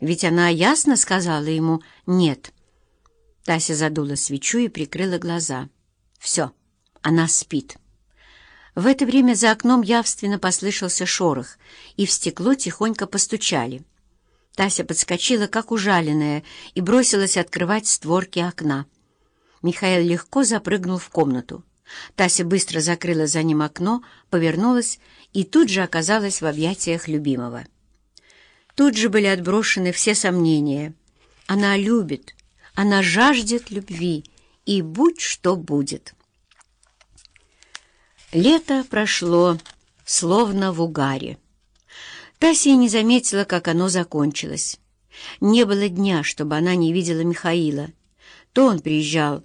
ведь она ясно сказала ему «нет». Тася задула свечу и прикрыла глаза. Все, она спит. В это время за окном явственно послышался шорох, и в стекло тихонько постучали. Тася подскочила, как ужаленная, и бросилась открывать створки окна. Михаил легко запрыгнул в комнату. Тася быстро закрыла за ним окно, повернулась и тут же оказалась в объятиях любимого. Тут же были отброшены все сомнения. Она любит, она жаждет любви, и будь что будет. Лето прошло, словно в угаре. Тася не заметила, как оно закончилось. Не было дня, чтобы она не видела Михаила. То он приезжал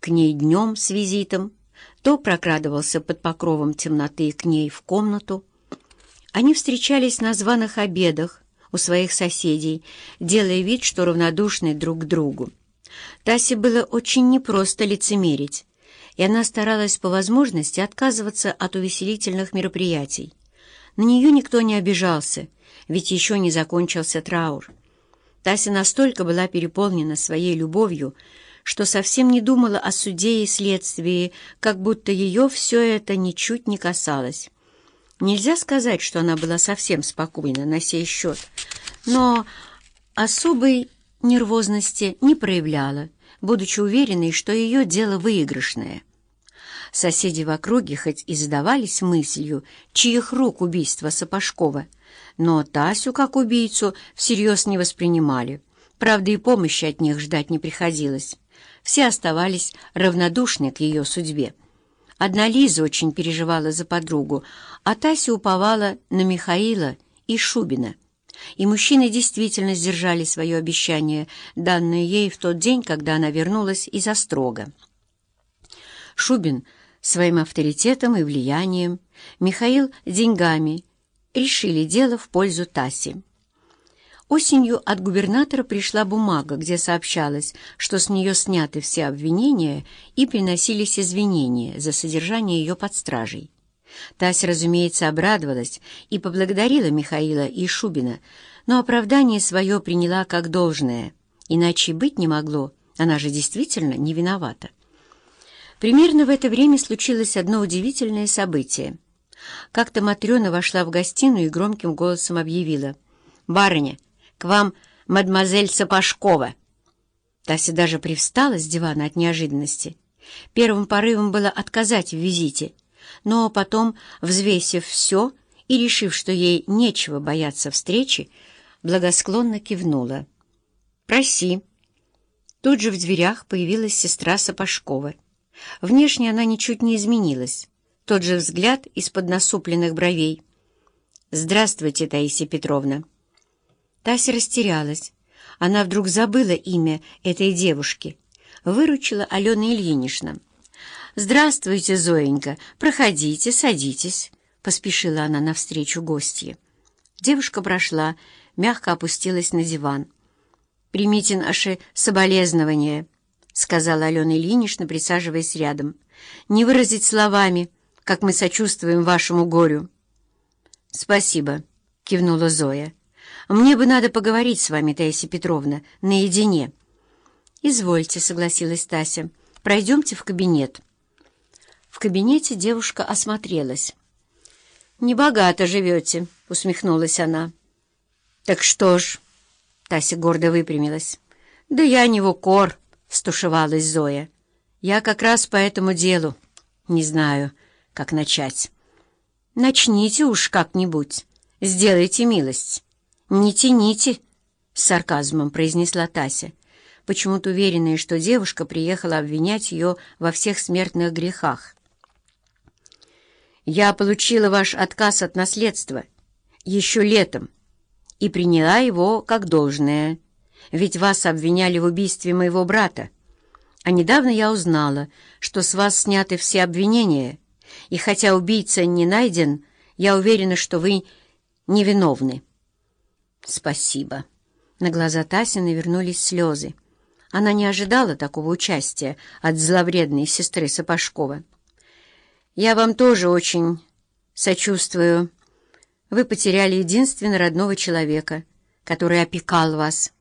к ней днем с визитом, то прокрадывался под покровом темноты к ней в комнату. Они встречались на званых обедах у своих соседей, делая вид, что равнодушны друг к другу. Тасе было очень непросто лицемерить, и она старалась по возможности отказываться от увеселительных мероприятий. На нее никто не обижался, ведь еще не закончился траур. Тася настолько была переполнена своей любовью, что совсем не думала о суде и следствии, как будто ее все это ничуть не касалось. Нельзя сказать, что она была совсем спокойна на сей счет, но особой нервозности не проявляла, будучи уверенной, что ее дело выигрышное. Соседи в округе хоть и задавались мыслью, чьих рук убийство Сапожкова, но Тасю как убийцу всерьез не воспринимали. Правда, и помощи от них ждать не приходилось. Все оставались равнодушны к ее судьбе. Одна Лиза очень переживала за подругу, а Тася уповала на Михаила и Шубина. И мужчины действительно сдержали свое обещание, данное ей в тот день, когда она вернулась из Острога. Шубин своим авторитетом и влиянием, Михаил деньгами решили дело в пользу Таси. Осенью от губернатора пришла бумага, где сообщалось, что с нее сняты все обвинения и приносились извинения за содержание ее под стражей. Тася, разумеется, обрадовалась и поблагодарила Михаила и Шубина, но оправдание свое приняла как должное, иначе быть не могло, она же действительно не виновата. Примерно в это время случилось одно удивительное событие. Как-то Матрена вошла в гостиную и громким голосом объявила «Барыня!» К вам мадемуазель Сапожкова». Тася даже привстала с дивана от неожиданности. Первым порывом было отказать в визите, но потом, взвесив все и решив, что ей нечего бояться встречи, благосклонно кивнула. «Проси». Тут же в дверях появилась сестра Сапожкова. Внешне она ничуть не изменилась. Тот же взгляд из-под насупленных бровей. «Здравствуйте, Таисия Петровна». Тася растерялась. Она вдруг забыла имя этой девушки. Выручила Алена Ильинична. «Здравствуйте, Зоенька. Проходите, садитесь», — поспешила она навстречу гостье. Девушка прошла, мягко опустилась на диван. «Примите наши соболезнования», — сказала Алена Ильинична, присаживаясь рядом. «Не выразить словами, как мы сочувствуем вашему горю». «Спасибо», — кивнула Зоя. «Мне бы надо поговорить с вами, Таисия Петровна, наедине». «Извольте», — согласилась Тася. «Пройдемте в кабинет». В кабинете девушка осмотрелась. «Небогато живете», — усмехнулась она. «Так что ж?» — Тася гордо выпрямилась. «Да я не в укор», — стушевалась Зоя. «Я как раз по этому делу. Не знаю, как начать». «Начните уж как-нибудь. Сделайте милость». «Не тяните!» — с сарказмом произнесла Тася, почему-то уверенная, что девушка приехала обвинять ее во всех смертных грехах. «Я получила ваш отказ от наследства еще летом и приняла его как должное, ведь вас обвиняли в убийстве моего брата. А недавно я узнала, что с вас сняты все обвинения, и хотя убийца не найден, я уверена, что вы невиновны». «Спасибо». На глаза Таси навернулись слезы. Она не ожидала такого участия от зловредной сестры Сапожкова. «Я вам тоже очень сочувствую. Вы потеряли единственно родного человека, который опекал вас.